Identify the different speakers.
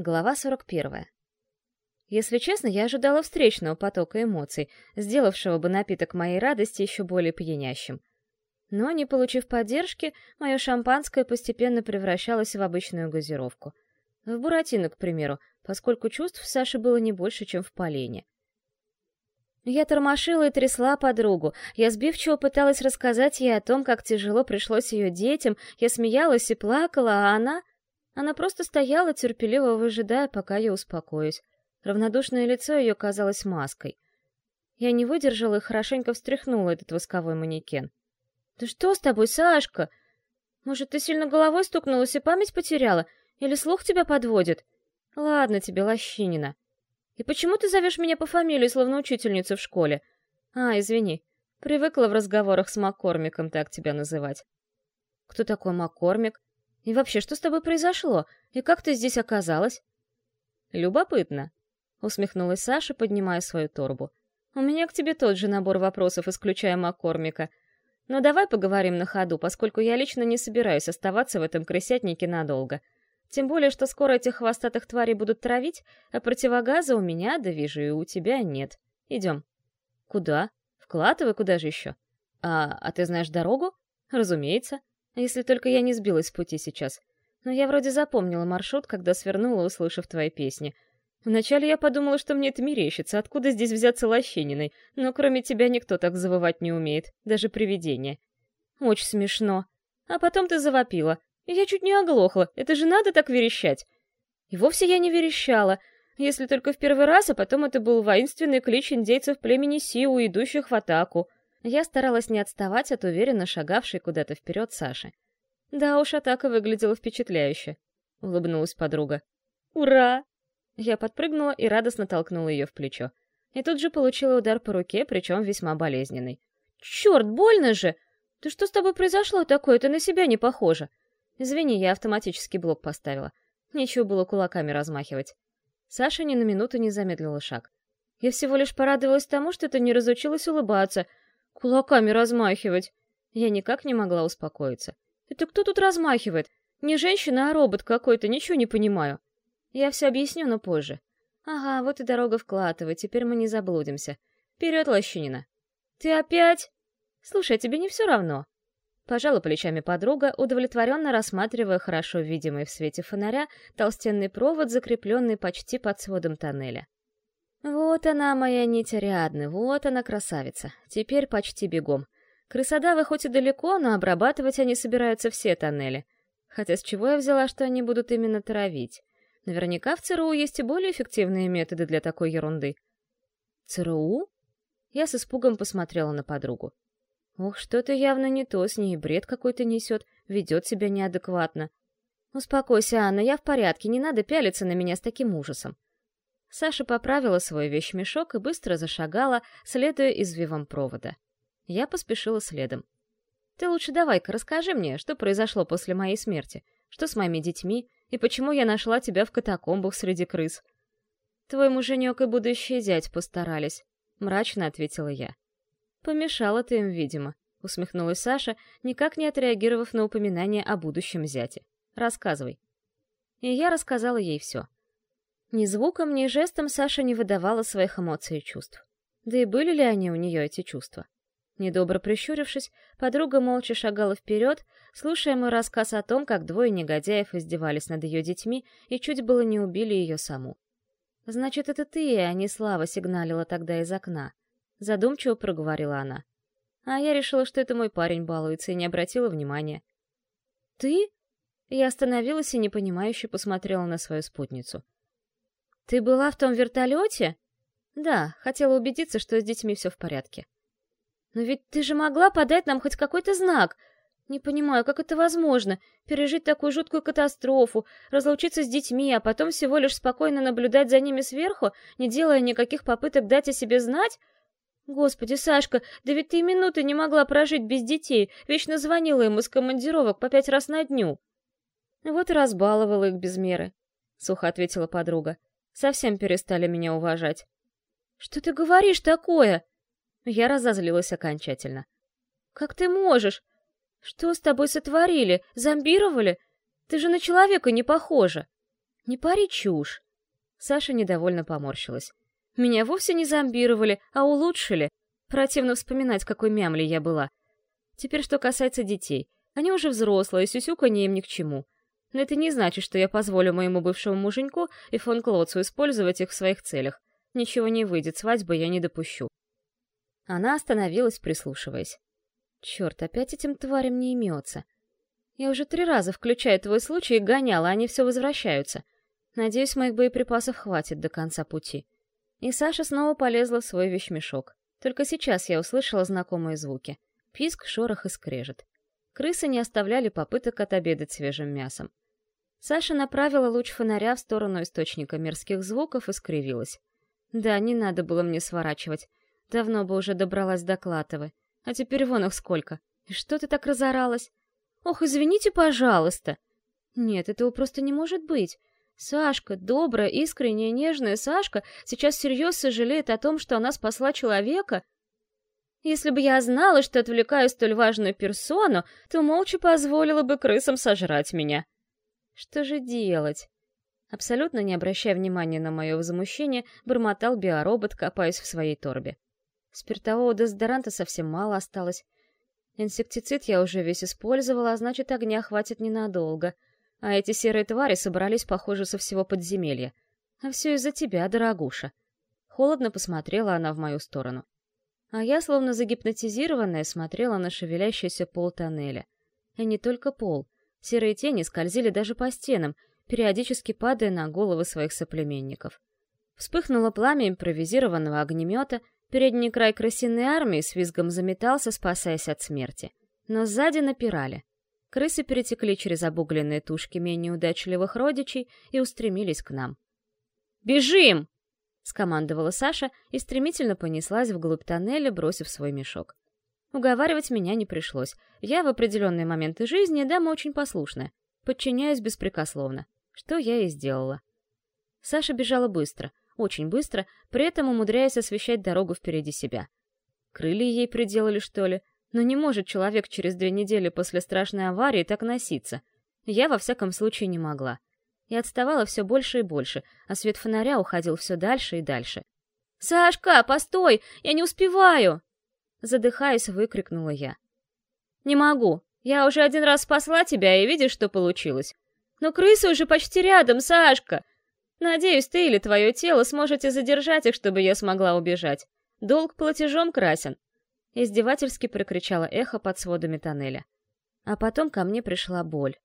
Speaker 1: Глава 41. Если честно, я ожидала встречного потока эмоций, сделавшего бы напиток моей радости еще более пьянящим. Но, не получив поддержки, мое шампанское постепенно превращалось в обычную газировку. В буратино, к примеру, поскольку чувств в Саше было не больше, чем в Полене. Я тормошила и трясла подругу. Я сбивчиво пыталась рассказать ей о том, как тяжело пришлось ее детям. Я смеялась и плакала, а она... Она просто стояла, терпеливо выжидая, пока я успокоюсь. Равнодушное лицо ее казалось маской. Я не выдержала и хорошенько встряхнула этот восковой манекен. «Да что с тобой, Сашка? Может, ты сильно головой стукнулась и память потеряла? Или слух тебя подводит? Ладно тебе, лощинина. И почему ты зовешь меня по фамилии, словно учительницу в школе? А, извини, привыкла в разговорах с Маккормиком так тебя называть. Кто такой Маккормик? И вообще, что с тобой произошло? И как ты здесь оказалась?» «Любопытно», — усмехнулась Саша, поднимая свою торбу. «У меня к тебе тот же набор вопросов, исключая Маккормика. Но давай поговорим на ходу, поскольку я лично не собираюсь оставаться в этом крысятнике надолго. Тем более, что скоро этих хвостатых тварей будут травить, а противогаза у меня, да вижу, и у тебя нет. Идем». «Куда? Вкладывай, куда же еще?» «А, а ты знаешь дорогу?» «Разумеется. Если только я не сбилась с пути сейчас. Но я вроде запомнила маршрут, когда свернула, услышав твои песни. Вначале я подумала, что мне это мерещится, откуда здесь взяться лощениной, но кроме тебя никто так завывать не умеет, даже привидение. Очень смешно. А потом ты завопила. И я чуть не оглохла, это же надо так верещать. И вовсе я не верещала, если только в первый раз, а потом это был воинственный клич индейцев племени Сиу, идущих в атаку. Я старалась не отставать от уверенно шагавшей куда-то вперед Саши. Да уж, атака выглядела впечатляюще. Улыбнулась подруга. «Ура!» Я подпрыгнула и радостно толкнула ее в плечо. И тут же получила удар по руке, причем весьма болезненный. «Черт, больно же! Ты что с тобой произошло такое? Ты на себя не похожа!» «Извини, я автоматический блок поставила. Нечего было кулаками размахивать». Саша ни на минуту не замедлила шаг. «Я всего лишь порадовалась тому, что ты не разучилась улыбаться, Кулаками размахивать. Я никак не могла успокоиться. Это кто тут размахивает? Не женщина, а робот какой-то, ничего не понимаю. Я все объясню, но позже. Ага, вот и дорога в теперь мы не заблудимся. Вперед, Лощинина. Ты опять? Слушай, а тебе не все равно? Пожала плечами подруга, удовлетворенно рассматривая хорошо видимый в свете фонаря толстенный провод, закрепленный почти под сводом тоннеля. Вот она, моя нить Ариадны, вот она, красавица. Теперь почти бегом. Крысодавы хоть и далеко, но обрабатывать они собираются все тоннели. Хотя с чего я взяла, что они будут именно травить? Наверняка в ЦРУ есть и более эффективные методы для такой ерунды. ЦРУ? Я с испугом посмотрела на подругу. Ох, что-то явно не то, с ней бред какой-то несет, ведет себя неадекватно. Успокойся, Анна, я в порядке, не надо пялиться на меня с таким ужасом. Саша поправила свой вещмешок и быстро зашагала, следуя извивам провода. Я поспешила следом. «Ты лучше давай-ка расскажи мне, что произошло после моей смерти, что с моими детьми и почему я нашла тебя в катакомбах среди крыс». «Твой муженек и будущий зять постарались», — мрачно ответила я. «Помешала ты им, видимо», — усмехнулась Саша, никак не отреагировав на упоминание о будущем зяте. «Рассказывай». И я рассказала ей все. Ни звуком, ни жестом Саша не выдавала своих эмоций и чувств. Да и были ли они у нее, эти чувства? Недобро прищурившись, подруга молча шагала вперед, слушая мой рассказ о том, как двое негодяев издевались над ее детьми и чуть было не убили ее саму. «Значит, это ты, а не Слава, сигналила тогда из окна», — задумчиво проговорила она. А я решила, что это мой парень балуется, и не обратила внимания. «Ты?» Я остановилась и непонимающе посмотрела на свою спутницу. «Ты была в том вертолете?» «Да, хотела убедиться, что с детьми все в порядке». «Но ведь ты же могла подать нам хоть какой-то знак!» «Не понимаю, как это возможно? Пережить такую жуткую катастрофу, разлучиться с детьми, а потом всего лишь спокойно наблюдать за ними сверху, не делая никаких попыток дать о себе знать?» «Господи, Сашка, да ведь ты минуты не могла прожить без детей, вечно звонила им из командировок по пять раз на дню». «Вот и разбаловала их без меры», — сухо ответила подруга. Совсем перестали меня уважать. «Что ты говоришь такое?» Я разозлилась окончательно. «Как ты можешь? Что с тобой сотворили? Зомбировали? Ты же на человека не похожа!» «Не пари чушь!» Саша недовольно поморщилась. «Меня вовсе не зомбировали, а улучшили. Противно вспоминать, какой мямли я была. Теперь что касается детей. Они уже взрослые, сюсюканье им ни к чему. Но это не значит, что я позволю моему бывшему муженьку и фон Клоцу использовать их в своих целях. Ничего не выйдет, свадьбы я не допущу. Она остановилась, прислушиваясь. Черт, опять этим тварям не имется. Я уже три раза, включая твой случай, гоняла, они все возвращаются. Надеюсь, моих боеприпасов хватит до конца пути. И Саша снова полезла в свой вещмешок. Только сейчас я услышала знакомые звуки. Писк, шорох и скрежет. Крысы не оставляли попыток отобедать свежим мясом. Саша направила луч фонаря в сторону источника мерзких звуков и скривилась. Да, не надо было мне сворачивать. Давно бы уже добралась до Клатовы. А теперь вон их сколько. И что ты так разоралась? Ох, извините, пожалуйста. Нет, этого просто не может быть. Сашка, добрая, искренняя, нежная Сашка, сейчас всерьез сожалеет о том, что она спасла человека, если бы я знала, что отвлекаю столь важную персону, то молча позволила бы крысам сожрать меня. Что же делать? Абсолютно не обращая внимания на мое возмущение, бормотал биоробот, копаясь в своей торбе. Спиртового дезодоранта совсем мало осталось. Инсектицид я уже весь использовала, а значит, огня хватит ненадолго. А эти серые твари собрались, похоже, со всего подземелья. А все из-за тебя, дорогуша. Холодно посмотрела она в мою сторону. А я, словно загипнотизированная, смотрела на шевелящийся пол тоннеля. И не только пол. Серые тени скользили даже по стенам, периодически падая на головы своих соплеменников. Вспыхнуло пламя импровизированного огнемета, передний край крысиной армии с визгом заметался, спасаясь от смерти. Но сзади напирали. Крысы перетекли через обугленные тушки менее удачливых родичей и устремились к нам. «Бежим!» скомандовала Саша и стремительно понеслась вглубь тоннеля, бросив свой мешок. Уговаривать меня не пришлось. Я в определенные моменты жизни дама очень послушная, подчиняюсь беспрекословно, что я и сделала. Саша бежала быстро, очень быстро, при этом умудряясь освещать дорогу впереди себя. Крылья ей приделали, что ли? Но не может человек через две недели после страшной аварии так носиться. Я, во всяком случае, не могла и отставала все больше и больше, а свет фонаря уходил все дальше и дальше. «Сашка, постой! Я не успеваю!» Задыхаясь, выкрикнула я. «Не могу. Я уже один раз спасла тебя, и видишь, что получилось. Но крысы уже почти рядом, Сашка! Надеюсь, ты или твое тело сможете задержать их, чтобы я смогла убежать. Долг платежом красен!» Издевательски прокричала эхо под сводами тоннеля. А потом ко мне пришла боль.